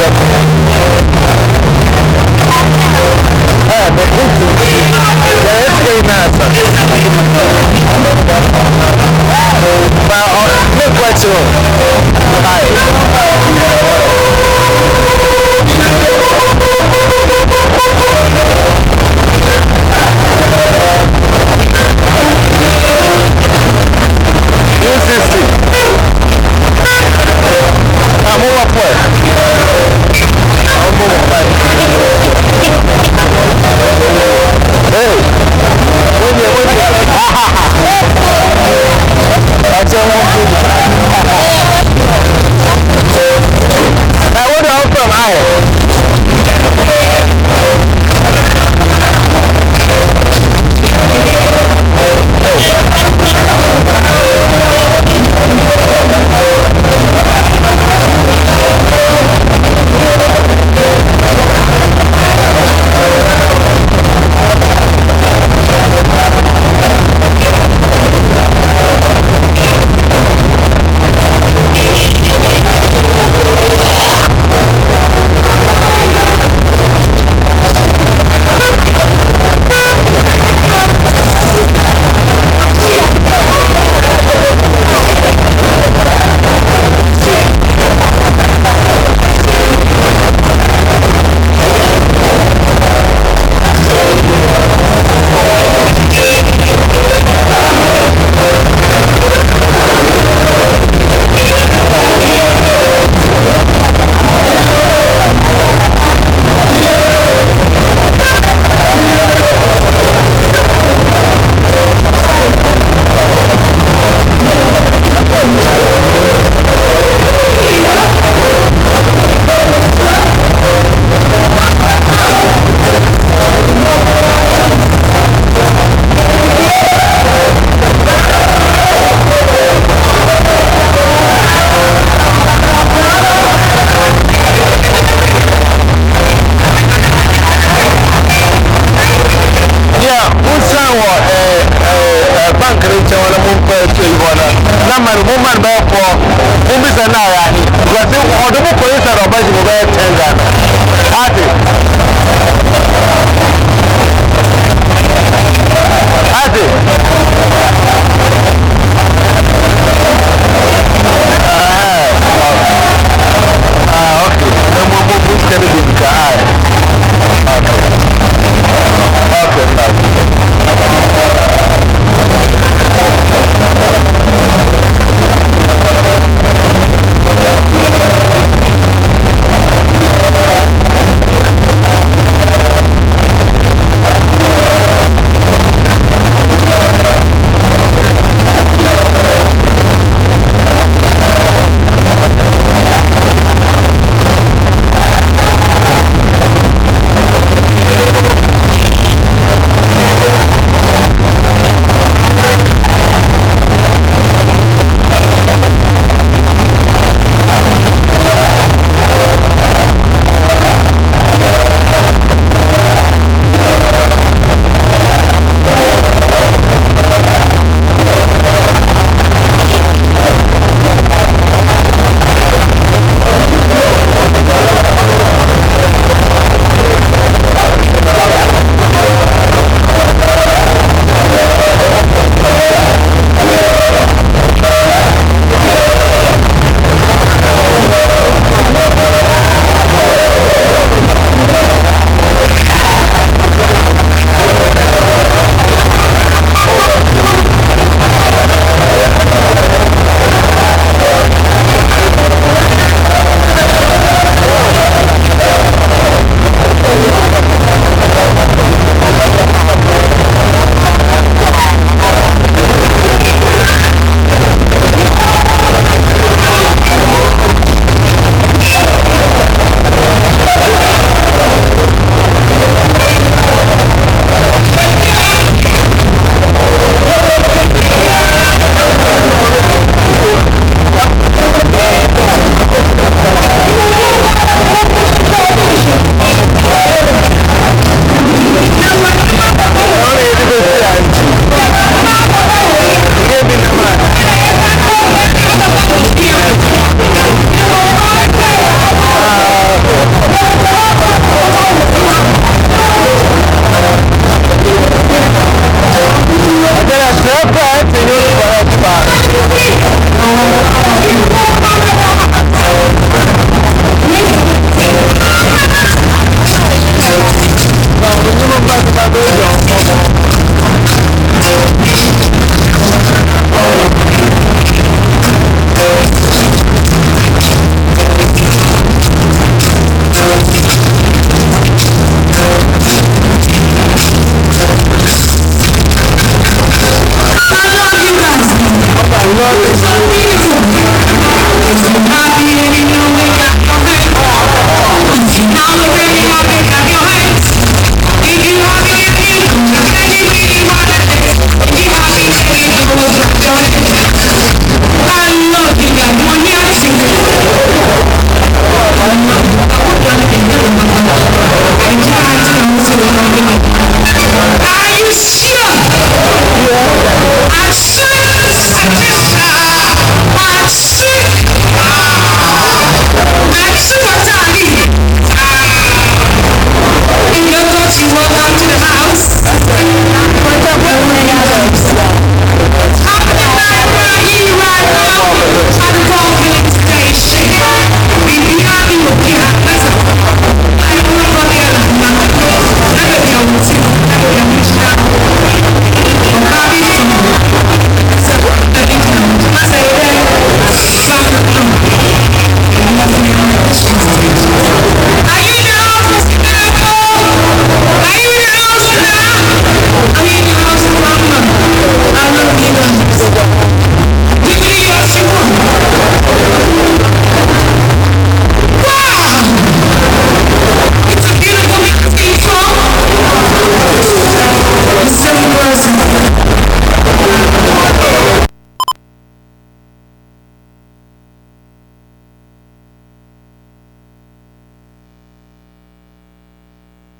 Bɛbɛ